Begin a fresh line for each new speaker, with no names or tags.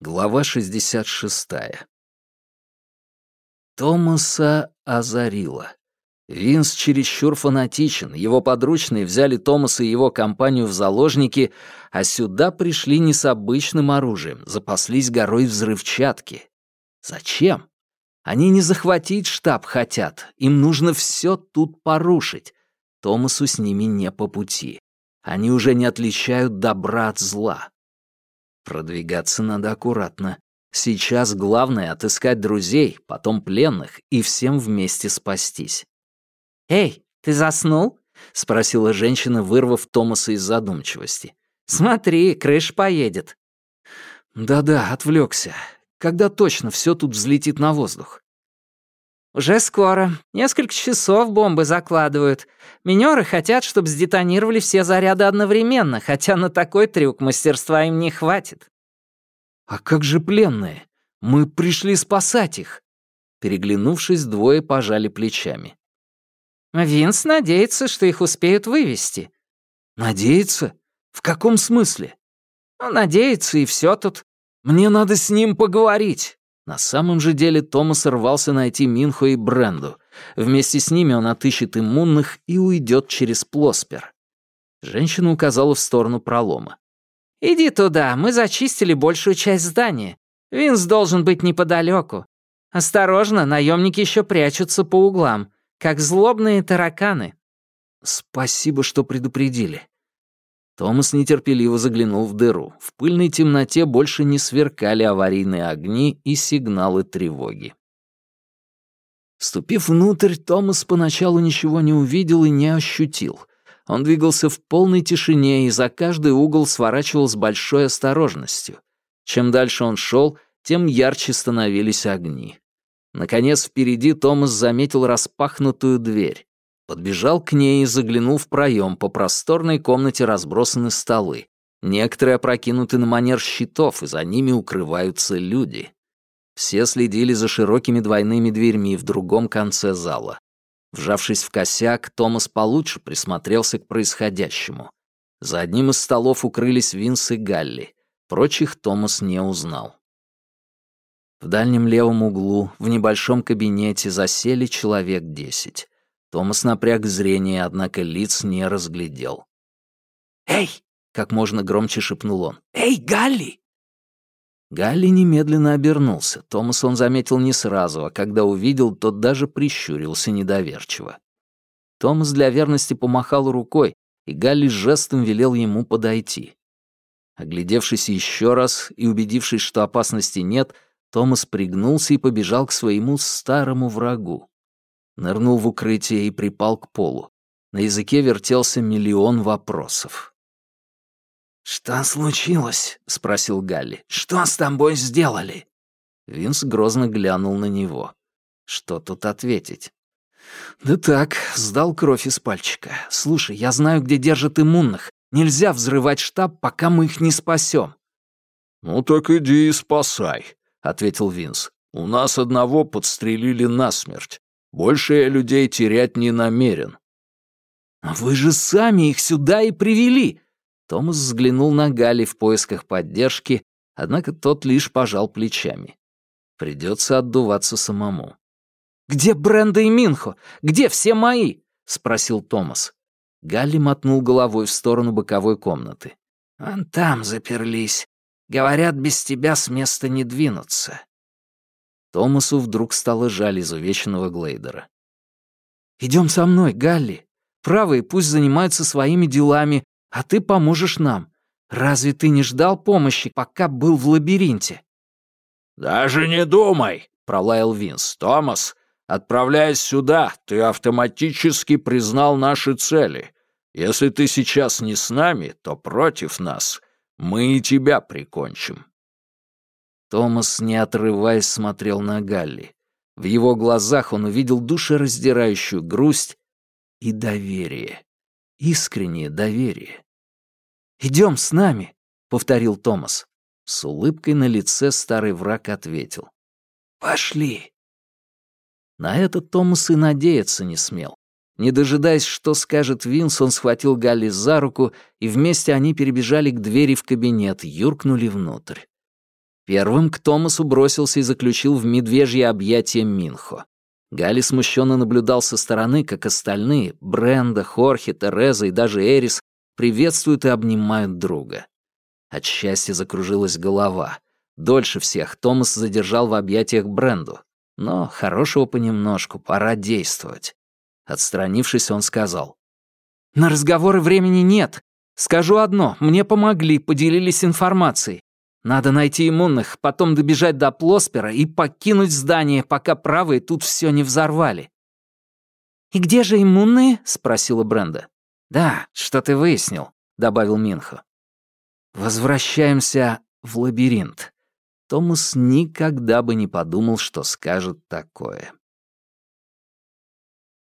Глава 66. Томаса озарило. Винс чересчур фанатичен, его подручные взяли Томаса и его компанию в заложники, а сюда пришли не с обычным оружием, запаслись горой взрывчатки. Зачем? Они не захватить штаб хотят, им нужно все тут порушить. Томасу с ними не по пути. Они уже не отличают добра от зла. Продвигаться надо аккуратно. Сейчас главное — отыскать друзей, потом пленных и всем вместе спастись.
«Эй, ты заснул?»
— спросила женщина, вырвав Томаса из задумчивости.
«Смотри, крыш поедет».
«Да-да, отвлекся. Когда точно все тут взлетит на воздух?»
«Уже скоро. Несколько часов бомбы закладывают. Минеры хотят, чтобы сдетонировали все заряды одновременно, хотя на такой трюк мастерства им не хватит».
«А как же пленные? Мы пришли спасать их». Переглянувшись, двое пожали плечами.
«Винс надеется, что их успеют вывести».
«Надеется? В каком смысле?»
«Ну, надеется, и все тут».
«Мне надо с ним поговорить». На самом же деле Томас рвался найти Минхо и Бренду. Вместе с ними он отыщет иммунных и уйдет через Плоспер. Женщина указала в сторону пролома.
«Иди туда, мы зачистили большую часть здания. Винс должен быть неподалеку. Осторожно, наемники еще прячутся по углам, как злобные тараканы».
«Спасибо, что предупредили. Томас нетерпеливо заглянул в дыру. В пыльной темноте больше не сверкали аварийные огни и сигналы тревоги. Ступив внутрь, Томас поначалу ничего не увидел и не ощутил. Он двигался в полной тишине и за каждый угол сворачивал с большой осторожностью. Чем дальше он шел, тем ярче становились огни. Наконец, впереди Томас заметил распахнутую дверь. Подбежал к ней и заглянул в проем. По просторной комнате разбросаны столы. Некоторые опрокинуты на манер щитов, и за ними укрываются люди. Все следили за широкими двойными дверьми в другом конце зала. Вжавшись в косяк, Томас получше присмотрелся к происходящему. За одним из столов укрылись Винс и Галли. Прочих Томас не узнал. В дальнем левом углу, в небольшом кабинете, засели человек десять. Томас напряг зрение, однако лиц не разглядел.
«Эй!»
— как можно громче шепнул он.
«Эй, Галли!»
Галли немедленно обернулся. Томас он заметил не сразу, а когда увидел, тот даже прищурился недоверчиво. Томас для верности помахал рукой, и Галли жестом велел ему подойти. Оглядевшись еще раз и убедившись, что опасности нет, Томас пригнулся и побежал к своему старому врагу нырнул в укрытие и припал к полу. На языке вертелся миллион вопросов.
«Что случилось?» — спросил Галли. «Что с тобой сделали?»
Винс грозно глянул на него. Что тут ответить? «Да так, сдал кровь из пальчика. Слушай, я знаю, где держат иммунных. Нельзя взрывать штаб, пока мы их не спасем».
«Ну так иди и спасай», — ответил Винс. «У нас одного подстрелили насмерть. Больше я людей терять не намерен».
«А вы же сами их сюда и привели!» Томас взглянул на Гали в поисках поддержки, однако тот лишь пожал плечами. Придется отдуваться самому. «Где Бренда и Минхо? Где все мои?» — спросил Томас. Галли мотнул головой в сторону боковой комнаты.
«Вон там заперлись. Говорят, без тебя с места не двинуться.
Томасу вдруг стало жаль изувеченного Глейдера. «Идем со мной, Галли. Правые пусть занимаются своими делами, а ты поможешь нам. Разве ты не ждал помощи, пока был в лабиринте?»
«Даже не думай», — пролаял Винс. «Томас, отправляясь сюда, ты автоматически признал наши цели. Если ты сейчас не с нами, то против нас. Мы и тебя прикончим».
Томас, не отрываясь, смотрел на Галли. В его глазах он увидел душераздирающую грусть и доверие. Искреннее доверие. «Идем с нами», — повторил Томас. С улыбкой на лице старый враг ответил. «Пошли». На это Томас и надеяться не смел. Не дожидаясь, что скажет Винс, он схватил Галли за руку, и вместе они перебежали к двери в кабинет, юркнули внутрь. Первым к Томасу бросился и заключил в медвежье объятие Минхо. Гали смущенно наблюдал со стороны, как остальные — Бренда, Хорхе, Тереза и даже Эрис — приветствуют и обнимают друга. От счастья закружилась голова. Дольше всех Томас задержал в объятиях Бренду. Но хорошего понемножку, пора действовать. Отстранившись, он сказал. «На разговоры времени нет. Скажу одно, мне помогли, поделились информацией. Надо найти иммунных, потом добежать до Плоспера и покинуть здание, пока правые тут все не взорвали».
«И где же иммунные?» — спросила
Бренда. «Да, что ты выяснил», — добавил Минхо. «Возвращаемся в лабиринт». Томас никогда бы не подумал, что скажет такое.